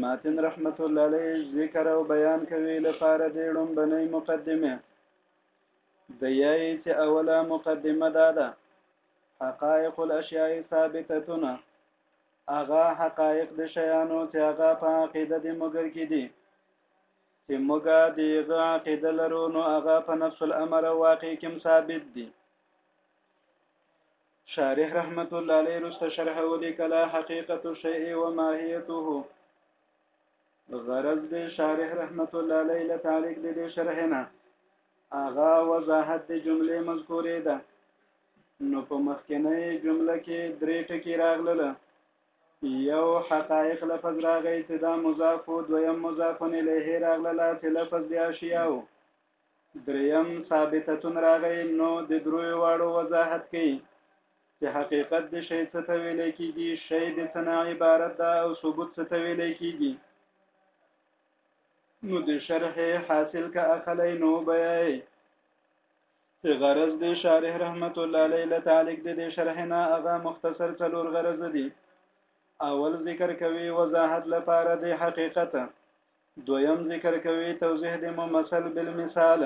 ماتن رحمت الله علیه ذکر او بیان کوي لپاره د لومبنۍ مقدمه د یای چې اوله مقدمه دا ده حقائق الاشیاء ثابتتونه هغه حقائق د شیانو چې هغه په عقیده د مګر کې دي چې موږ د هغه عقیده لرو نو هغه په نفس الامر او واقع کې ثابت دي شارح رحمت الله علیه رست شرح ولیکلا حقیقت الشیء و ماهیته غرض دې شارح رحمت الله علیه له تعلق دې شرح نه اغا وضاحت دې جملې مذکورې ده نو په مخکنۍ جمله کې درې ټکي راغلل یو حقائق لفظ راغی چې دا مضاف او دویم مضاف الیه راغله چې لفظ دی اشیاو دریم ثابتتون راغی نو د دروي واړو وضاحت کوي چې حقیقت د شی څه ته ویل کیږي شی د څه نه عبارت ده او ثبوت څه ته ویل کیږي نو د شرح حاصل کا اخلی نو بیای په غرض دی شارح رحمت الله علیه له تعلق دی د شرح نه هغه مختصر څلور غرض دي اول ذکر کوي وضاحت لپاره د حقیقت دویم ذکر کوي توضیح د ممثل بالمثال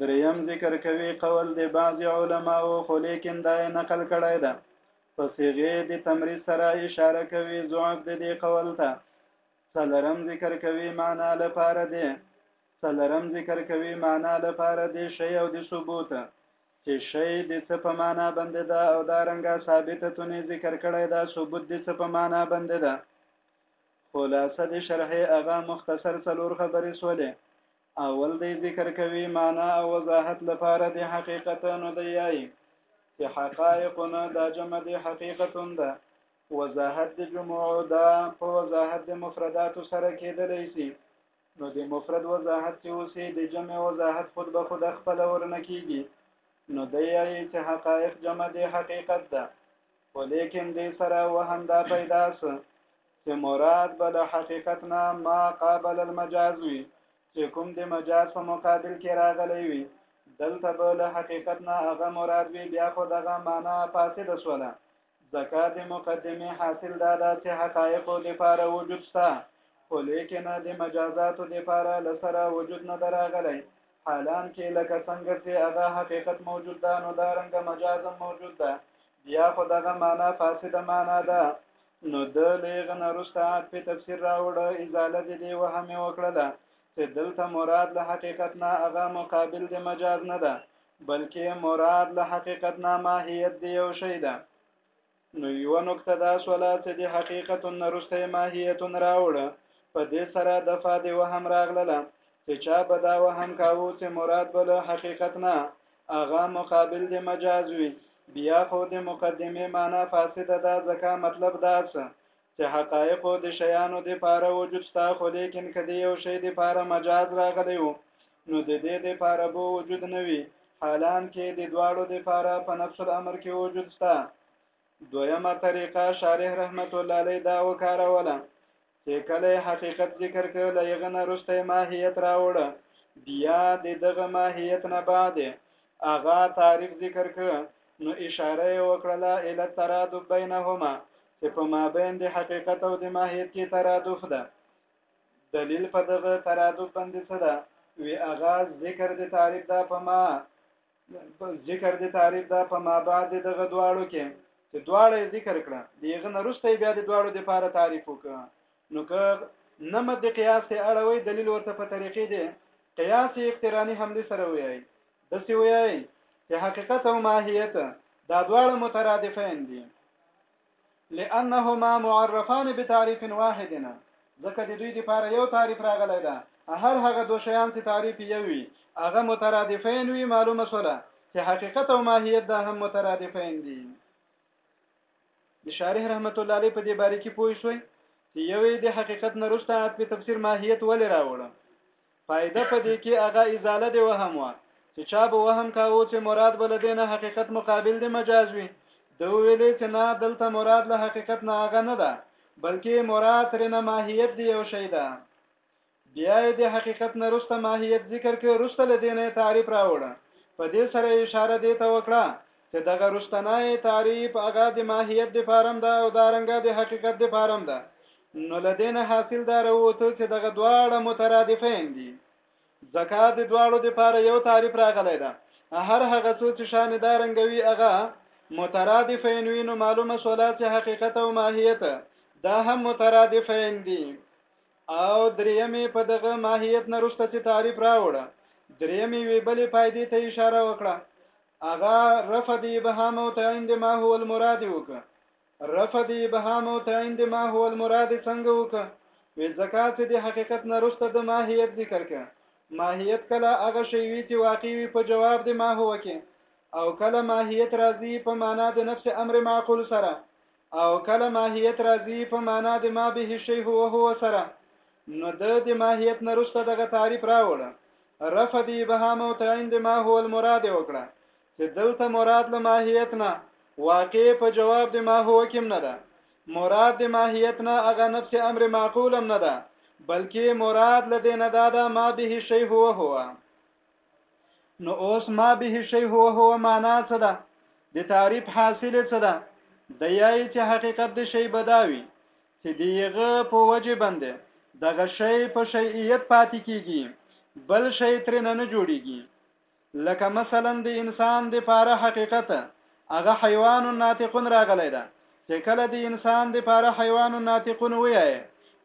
دریم ذکر کوي قول د بعض علماو خو لیکن دا نقل کړی ده په صيغه د تمرید سره اشاره کوي ضعف د دې قول ته څلرم ذکر کوي معنا لپاره دی څلرم ذکر کوي معنا لپاره د شی او د ثبوت چې شی د څه په معنا باندې ده او دا رنګه ثابته تونه ذکر کړی دا ثبوت د څه په معنا باندې ده خلاصه د شرحې هغه مختصر څلور خبرې سولې اول دی ذکر کوي معنا او وضاحت لپاره د حقیقتونو دی یای چې حقایقونه دا جمع د حقیقتون ده وضاحت د جمعو دا په وضاحت د مفرداتو سره کېدلی شي نو د مفرد وضاحت چې اوسې د جمع وضاحت خود به خود خپل ورنه کیږي نو دی یې چې حقایق جمع د حقیقت ده ولیکن دې سره وهم دا پیدا سه چې مراد به له حقیقت نه ما قابل المجاز وي چې کوم د مجاز په مقابل کې راغلی وي دلته به له حقیقت نه هغه مراد وي بیا خو دغه معنا فاسده شوله ځکه د مقدمې حاصل دا ده چې حقایقو دپاره وجود شته خو ليکن د مجازاتو دپاره له سره وجود نه ده راغلی حالان کې لکه څنګه چې هغه حقیقت موجود ده نو دا رنګه مجاز هم موجود ده بیا خو دغه معنا فاسده معنا ده نو د لېغ نه رسته عاد په تفسیر راوړه ازاله د دې وهمې وکړله چې دلته مراد له حقیقت نه هغه مقابل د مجاز نه ده بلکې مراد له حقیقت نه ماهیت دی یو شی ده نو یو نقطه دا سوله چې د حقیقت نرسته ماهیت راوړ په دې سره د فاد وهم راغله چې چا به دا وهم کاوه چې مراد به له حقیقت نه هغه مقابل د مجاز وي بیا خو د مقدمه معنا فاسده ده ځکه مطلب دا څه چه حقائقو د شیانو د پاره وجود شته خو لیکن که د یو شی د پاره مجاز راغلی وو نو د دې د پاره بو وجود نه وي حالان کې د دواړو د پاره په نفس الامر کې وجود شته دویمه طریقه شارح رحمت الله علیه دا وکاروله چې کله حقیقت ذکر کړ لغه نه رسته ماهیت راوړ بیا د دغه ماهیت نه بعد اغا تعریف ذکر کړ نو اشاره وکړه لا ال ترادف بینهما چې په مابین د حقیقت او د ماهیت کې ترادف ده دلیل په دغه ترادف باندې څه ده وی اغا ذکر د تعریف دا په ما ذکر د تعریف دا په ما بعد دغه دواړو کې چې دواړه ذکر کړه دیغه نرسته بیا د دواړو د لپاره تعریف وکړه نو که نمد د قیاس ته اړوي دلیل ورته په طریقې دی قیاس اقترانی حمله سره وایي د سی وایي چې حقیقت او ماهیت دا دواړه مترادفین دي لانهما معرفان بتعریف واحد ځکه د دوی لپاره یو تعریف راغلی ده هر هغه دو شیان چې تعریف یو وي هغه مترادفین وي معلومه شوله چې حقیقت او ماهیت دا هم مترادفین دي د شارح رحمت الله علیه په دې باره کې پوه شوي چې یوې د حقیقت نه رسته په تفسیر ماهیت ولې راوړم فائده په دې کې هغه ازاله دی وهم وا چې چا به وهم کاوه چې مراد بل دی نه حقیقت مقابل دی مجاز وي د ویلې چې نه دلته مراد له حقیقت نه هغه نه ده بلکې مراد رنه ماهیت دی یو شی ده بیا د حقیقت نه رسته ماهیت ذکر کې رسته لدینه تعریف راوړه په دې سره اشاره دی ته وکړه چې دغه رستنای تعریف هغه د ماهیت د فارم ده او دارنګه د حقیقت د فارم ده نو لدین حاصل دار وته چې دغه دواړه مترادفین دي زکات د دواړو د پاره یو تعریف راغلی ده هر هغه څه چې شان دارنګوي هغه مترادفین وي نو معلومه سولا چې حقیقت او ماهیت دا هم مترادفین دي او دریمه په دغه ماهیت نرسته چې تعریف راوړه دریمه وی بلې فائدې ته اشاره وکړه اغا رفع دی ابهام او تعین دی ما هو المراد وک رفع دی ابهام او تعین دی ما هو المراد څنګه وک وی زکات دی حقیقت نه رسته د ماهیت ذکر ک ماهیت کله هغه شی وی چې واقع وی په جواب دی ما هو کې او کله ماهیت راځي په معنا د نفس امر معقول سره او کله ماهیت راځي په معنا د ما به شی هو هو سره نو د د ماهیت نرسته دغه تعریف راوړه رفع دی بهام او تعین د ما هو المراد وکړه چې دلته مراد له ماهیت نه واقع په جواب د ما هو کېم نه ده مراد د ماهیت نه هغه نفس امر معقول هم نه ده بلکې مراد لدې نه دا ده ما به شی هو هو نو اوس ما به شی هو هو معنا څه ده د تعریف حاصل څه ده د یای چې حقیقت د شی بداوي چې دیغه په وجه باندې دغه شی په شیئیت پاتې کیږي بل شی تر نه نه جوړیږي لکه مثلا د انسان د پاره حقیقت هغه حیوان ناطقون راغلی ده چې کله د انسان د پاره حیوان ناطقون وایي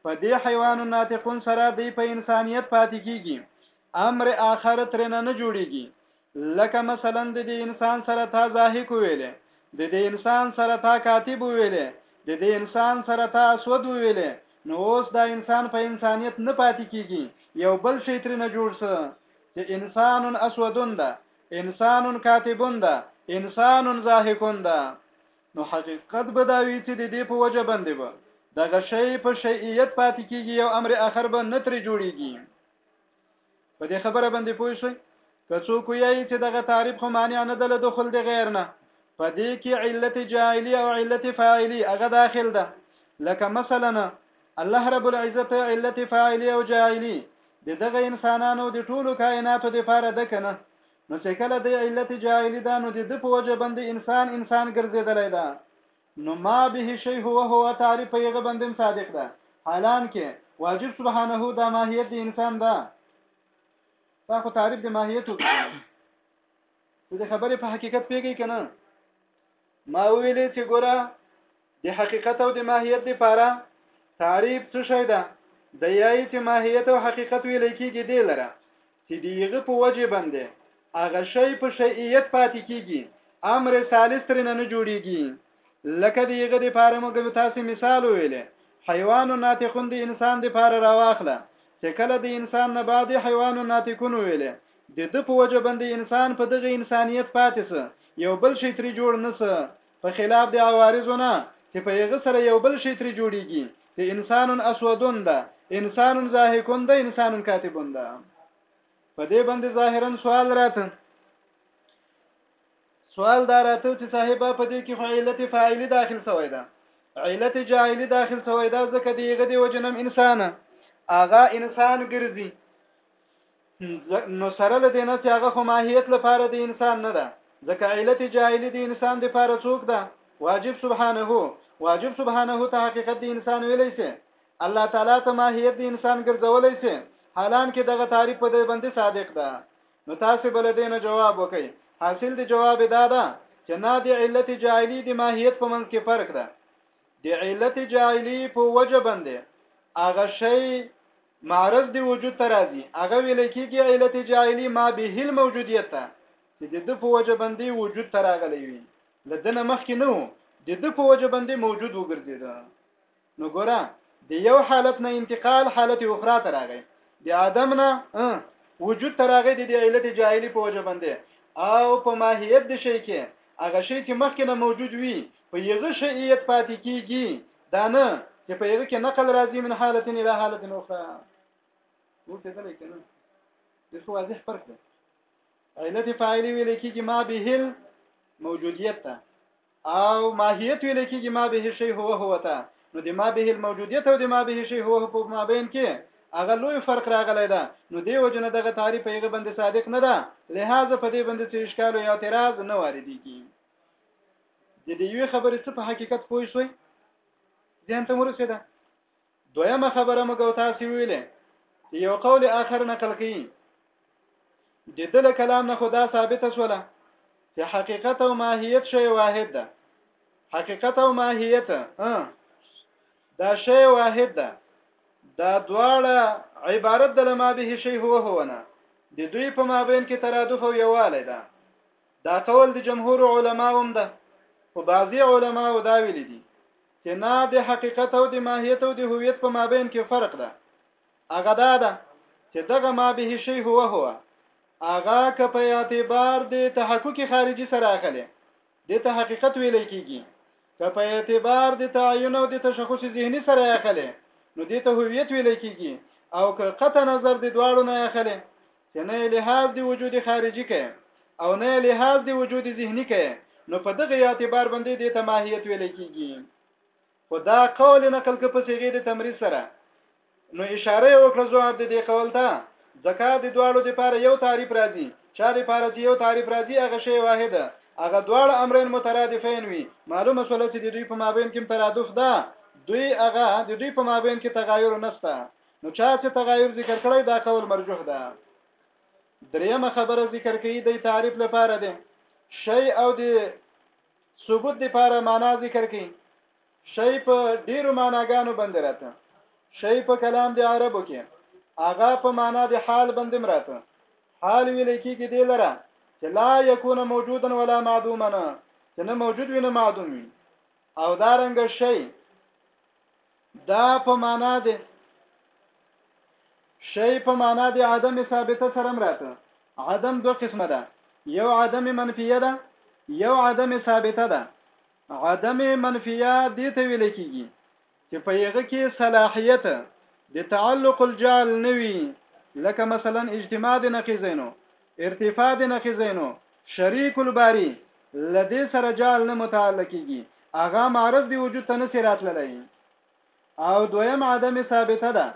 په دې حیوان ناطقون سره دی په انسانیت پاتې کیږي امر آخر ترنه نه جوړیږي لکه مثلا د دې انسان سره تا زاهی کو ویلې د دې انسان سره تا کاتب ویلې د دې انسان سره تا اسود ویلې نو اوس دا انسان په انسانیت نه پاتې کیږي یو بل شي تر نه جوړ سه چې انسان اسودون ده انسان کاتبون ده انسان زاهکون ده نو حقیقت به دا وی چې د دې په وجه باندې به دغه شی په شیئیت پاتې کیږي یو امر اخر به نه تر جوړیږي په دې خبره باندې پوه شئ که څوک وایي چې دغه تعریف خو معنی نه ده له دخول د غیر نه په دې کې علت جاعلی او علت فاعلی هغه داخل ده لکه مثلا الله رب العزت علت فاعلی او جاعلی د دغه انسانانو د ټولو کائناتو د پاره ده کنه نو چې کله د علت جاعلی ده نو د په وجه باندې انسان انسان ګرځیدلی ده نو ما به شی هو هو تعریف په یغه بندم صادق ده حالان کې واجب سبحانه دا ماهیت دی انسان ده تا خو تعریف د ماهیت وکړي ته د خبرې په حقیقت پیږی کنه ما ویلې چې ګوره د حقیقت او د ماهیت لپاره تعریف څه شی ده د یای چې ماهیت او حقیقت ویل کېږي دی لره چې د هغه په وجه باندې هغه شی په شیعیت پاتې کیږي امر ثالث تر نه جوړیږي لکه د هغه د پاره موږ تاسو مثال ویلې حیوان ناتقون د انسان د پاره راواخله چې کله د انسان نه بعد حیوان ناتقون ویلې د د په وجه باندې انسان په دغه انسانیت پاتې سه یو بل شي تری جوړ نسه په خلاف د عوارضو نه چې په یغه سره یو بل شی تری جوړیږي چې انسان اسودون ده انسان زاهکون ده انسان کاتبون ده په دې باندې ظاهرا سوال راته سوال دا راته چې صاحب په دې کې فعیلت فاعل داخل شوی ده علت جاهل داخل شوی ده ځکه دیغه دی وجنم انسان اغا انسان ګرځي نو سره له دې نه چې هغه خو ماهیت لپاره د انسان نه ده ځکه علت جاهلی د انسان د لپاره څوک ده واجب سبحانه واجب سبحانه ته حقیقت د انسان ویلی سي الله تعالی ته ماهیت د انسان ګرځولای سي حالان کې دغه تعریف په دې باندې صادق ده نو تاسو بل دې نه جواب وکړئ حاصل د جواب دا ده چې نه د علت جاهلی د ماهیت په منځ کې فرق ده د علت جاهلی په وجه باندې هغه شی معرض دی وجود ته راځي هغه ویل کېږي علت جاهلی ما به هل موجودیت ته چې د د په وجه باندې وجود ته راغلی وي لدنه مخکې نه وو د د په وجه باندې موجود وګرځیدا نو ګوره د یو حالت نه انتقال حالت اخرى ته راغی د عدم نه وجود ته راغی د علت جاهلی په وجه باندې او په ماهیت د شی کې هغه شی چې مخکې نه موجود وي په یغه شییت پاتې کیږي دا نه چې په یوه کې نقل راځي من حالت الى حالت اخرى نو څه دلې کنه د څه واضح فرق دی علت فاعل ویل کېږي ما به موجودیت ته او ماهیت ویل کېږي ما به شی هو هو ته نو د ما به موجودیت او د ما به شی هو په ما بین کې هغه لوی فرق راغلی ده نو دی وجنه دغه تعریف یې غبند صادق نه ده لہذا په دې باندې څه اشکال او اعتراض نه واردېږي د دې یوې خبرې څه په حقیقت پوه شوي ځین ته مرسته دویمه خبره مګو تاسو ویلې چې یو قول آخر نقل کړي د دل کلام نه خدا ثابت شوله چې حقیقت او ماهیت شی واحد ده حقیقت او ماهیت دا شی واحد ده دا دواړه عبارت د لما به شی هو هو نه د دوی په مابین کې ترادف او یواله ده دا قول د جمهور علماو هم ده خو بعضی علماو دا ویل دي چې نه د حقیقت او د ماهیت او د هویت په مابین کې فرق ده هغه دا ده چې دغه ما به شی هو هو هغه که په اعتبار د تحقق خارجي سره اخلي د ته حقیقت ویل کیږي که په اعتبار د تعین او د تشخص ذهني سره اخلي نو د ته هویت ویل کیږي او که قطع نظر د دواړو نه اخلي چې نه لحاظ دی وجود خارجي کې او نه لحاظ دی وجود ذهني کې نو په دغه اعتبار باندې د ته ماهیت ویل کیږي خدا قول نقل کې په صيغه د تمرید سره نو اشاره وکړه جواب د دې قول ته زکات د دواړو لپاره یو تعریف راځي چا لپاره چې یو تعریف راځي هغه شی واحده هغه دواړه امرین مترادفین وي معلومه شول چې د دوی په مابین کې ترادف ده دوی هغه د دوی په مابین کې تغایر نشته نو چا چې تغایر ذکر کړی دا قول مرجوح ده دریمه خبره ذکر کوي د تعریف لپاره ده شی او د ثبوت لپاره معنا ذکر کوي شی په ډیرو معناګانو باندې راته شی په کلام د عربو کې اغا په معنا د حال باندې مراته حال ویل کېږي دی لره چې لا یکون موجودا ولا معدوما چې نه موجود وي نه معدوم وي او دارنګ شی دا په معنا ده شی په معنا د عدم ثابته سره مراته عدم دوه قسمه ده یو عدم منفیه ده یو عدم ثابته ده عدم منفیه دې ته ویل کیږي چې په یغه کې صلاحیت د تعلق الجعل نوي لکه مثلا اجتماع د نقیزینو ارتفاع د نقیزینو شریک الباری له دې سره جعل نه متعلق کیږي هغه معرض دی وجود ته نسی راتللی او دویم عدم ثابته ده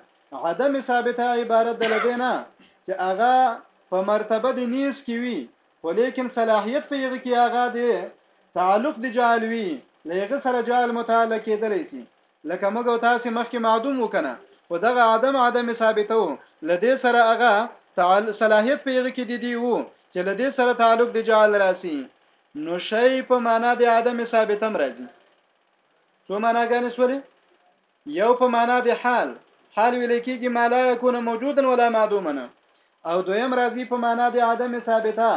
عدم ثابته عبارت ده لدې نه چې هغه په مرتبه د نیس کې وي خو لیکن صلاحیت په یغه کې هغه دی تعلق د جعل وي لغه سره جعل متعلق کېدلی سي لکه موږ او تاسې مخکې معدوم وو کنه خو دغه عدم عدم ثابته وو له دې سره هغه تعال صلاحیت په هغه کې دیدی وو چې له دې سره تعلق د جعل راسي نو شی په معنا د عدم ثابته هم راځي څو معناګانې سولې یو په معنا د حال حال ویل کېږي ما لا يكون موجودا ولا معدوما او دویم راځي په معنا د عدم ثابته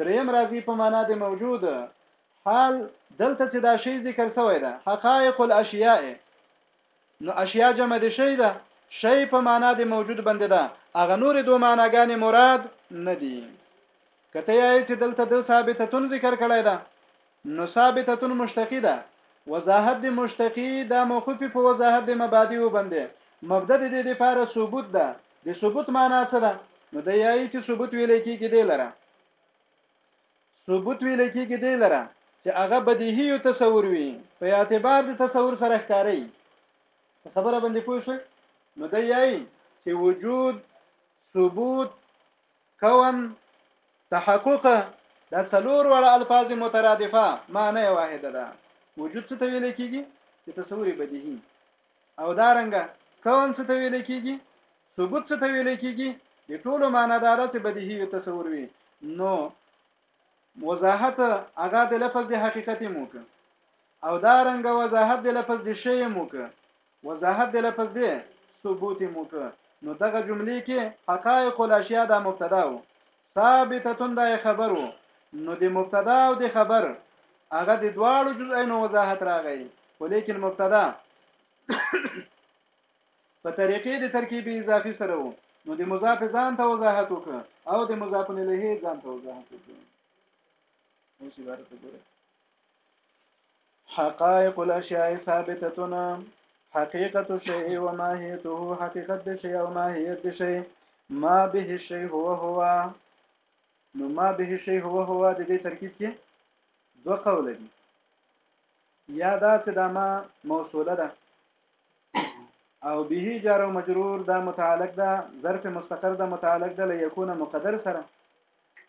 دریم راځي په معنا د موجود حال، دلته چې دا شی ذکر سوی ده، حقائق الاشیاء، نو اشیاء جمع د شی ده، شی په معنا د موجود باندې ده، هغه نورې دوه معناګانې مراد نه دي. که ته یایې چې دلته د ثابتتون ذکر کړی ده، نو ثابتتون مشتقی ده، وضاحت د مشتقی دا موقوف په وضاحت د مبادیو باندې، مبدا د دې لپاره ثبوت ده، د ثبوت معنا څه ده؟ نو دی یایي چې ثبوت ویل کېږي دې لره ثبوت ویل کېږي دی لره چې هغه بدیهی یو تصور وي په اعتبار د تصور سره ښکاری خبره باندې پوه شئ نو دی یایي چې وجود ثبوت کون تحقق دا څلور وړه الفاظ مترادفه معنی واحده ده وجود څه ته ویل کېږي چې تصور بدیهی او دا رنګه کون څه ته ویل کیږي ثبوت څه ته ویل کیږي د ټولو معنی دا ده چې بدیهی یو تصور وي نو وضاحت هغه د لفظ د حقیقت موک او دا رنګ وضاحت د لفظ د شی موک وضاحت د لفظ د ثبوت موک نو دغه جملې کې حقائق الاشیاء دا مبتدا وو ثابته دا يې خبر وو نو د مبتدا او د خبر هغه د دواړو جزئینو وضاحت راغی خو لیکن مبتدا په طریقې د ترکیب اضافي سره وو نو د مضاف ځان ته وضاحت وکړه او د مضاف الیه ځان ته وضاحت وکړه اوس عبارت وګوره حقائق الاشیاء ثابتتنا حقیقت الشیء و ماهیته حقیقت د شیء او ماهیت د شیء ما به الشیء هو هو نو ما به الشیء هو هو د دې ترکیب کې دوه قول دي یا دا چې دا ما موصوله ده او به جار او مجرور دا متعلق ده ظرف مستقر ده متعلق ده ليكون مقدر سره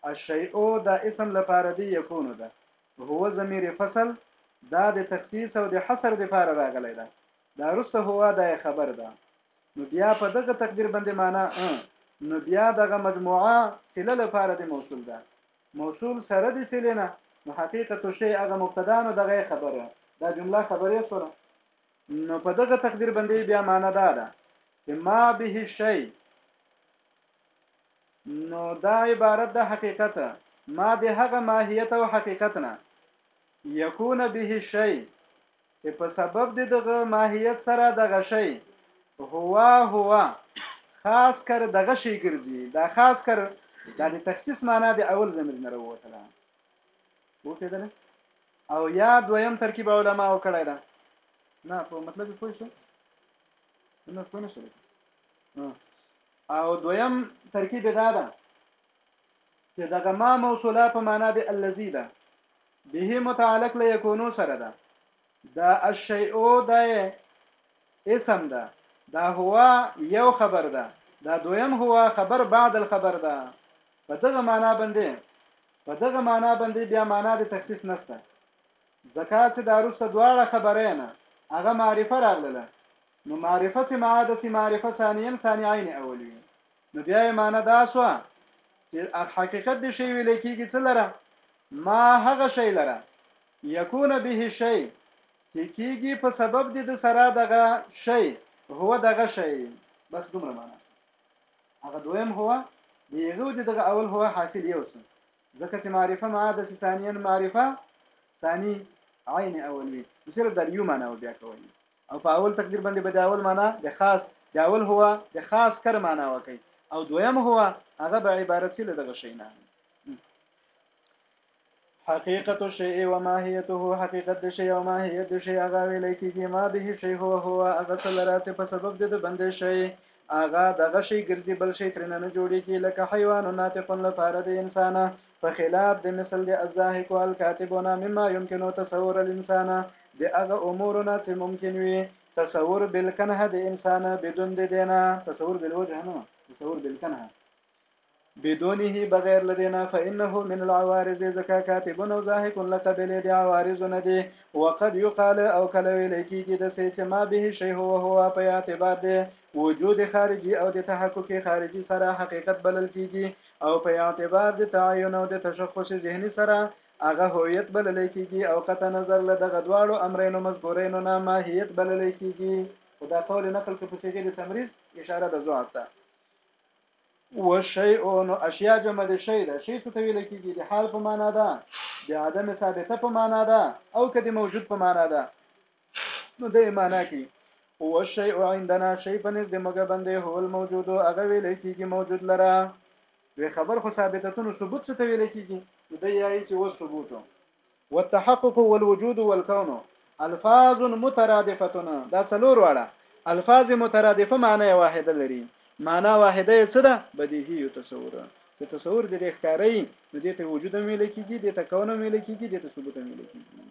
الشيء د اسم لپاره دي يکون ده هو ضمير فصل دا د تخصيص او د حصر لپاره راغلی ده دا رسته هو دا خبر ده نو بیا په دغه تقدیر باندې معنا نو بیا دغه مجموعه سله لپاره د موصول ده موصول سره د سله نه نو حقیقت شی هغه مبتدا نو دغه خبره دا جمله خبرې سره نو په دغه تقدیر باندې بیا معنا دا ده چې ما به شی نو دا عبارت د حقیقت ما د هغه ماهیت او حقیقت نه یکون به شی چې په سبب د دغه ماهیت سره دغه شی هوا هوا خاص کر دغه شی ګرځي دا خاص کر دا د تخصیص معنا د اول زمیر نه وروته ده وکیدله او یا دویم ترکیب علما او کړی ده نه په مطلب پوه شو نه پوه نه شو او دویم ترکیب دا ده چې دغه ما موصوله په معنا د الذي ده به متعلق له یکونو سره ده دا الشیء ده اسم ده دا هو یو خبر ده دا دویم هو خبر بعد الخبر ده په دغه معنا باندې په دغه معنا باندې بیا معنا د تخصیص نشته زکات چې دا روسته دواړه خبره نه هغه معرفه راغله نو معرفه سي معاده سي معرفه ثانيا ثاني عين اول وي نو بیا یې معنی دا سوه چې حقیقت د شی ویل کېږي څه لره ما هغه شی لره یکونه به شی چې کېږي په سبب د سره دغه شی هو دغه شی بس دومره معنا هغه دویم هو دیغه د دغه اول هو حاصل یو څه ځکه چې معرفه معاده ثانیا معرفه ثانی عین اول وي صرف د یو معنا بیا کوي او په اول تقدیر باندې به د اول معنا د خاص د اول هو د خاص کر معنا وکي او دویم هو هغه به عبارت سي لدغه شي نه حقیقت الشیء و ماهیته حقیقت د شی او ماهیت د شی هغه ویل کیږي ما به شی هو هو هغه سلرات په سبب د بندې شی هغه دغه شی ګرځي بل شی ترنه نه جوړیږي لکه حیوان ناطق لپاره د انسان په خلاف د مثل د الضاحک الکاطب نه مما يمکن تصور الانسان د هغه امورو نه چې ممکن وي تصور بالکنه د انسان بدون د دې نه تصور بالوجه نه تصور بالکنه بدونه بغیر لدینا فانه من العوارض زکا کاتب او ضاحک لقبل دی عوارض نه دی وقد يقال او کله ویل کیږي د سې چې ما به شی هو هو په اعتبار دی وجود خارجي او د تحقق خارجي سره حقیقت بلل کیږي او په اعتبار د تعین او د تشخص ذهني سره هغه هویت بلل کیږي او قطع نظر له دغه دواړو امرینو مذکورینو نه ماهیت بلل کیږي خدا قول نقل کې په صيغه د تمریز اشاره د ضعف ته و شی او نو اشیاء جمع د شی ده شی څه ویل کیږي د حال په معنا ده د عدم ثابته په معنا ده او که د موجود په معنا ده نو د معنا کې هو شیء عندنا شیء په نزد موږ باندې هو الموجود هغه ویل کېږي موجود لره وی خبر خو ثابتتونو ثبوت څه ته ویل کېږي نو د یایي چې و ثبوت والتحقق والوجود والكون الفاظ مترادفتنا دا څلور واړه الفاظ مترادفه معنی واحده لري معنا واحده یې څه ده بدیهی یو تصور چې تصور د ښکاري نو دې ته وجود هم ویل کېږي دې ته کون هم ویل کېږي دې ته ثبوت هم ویل کېږي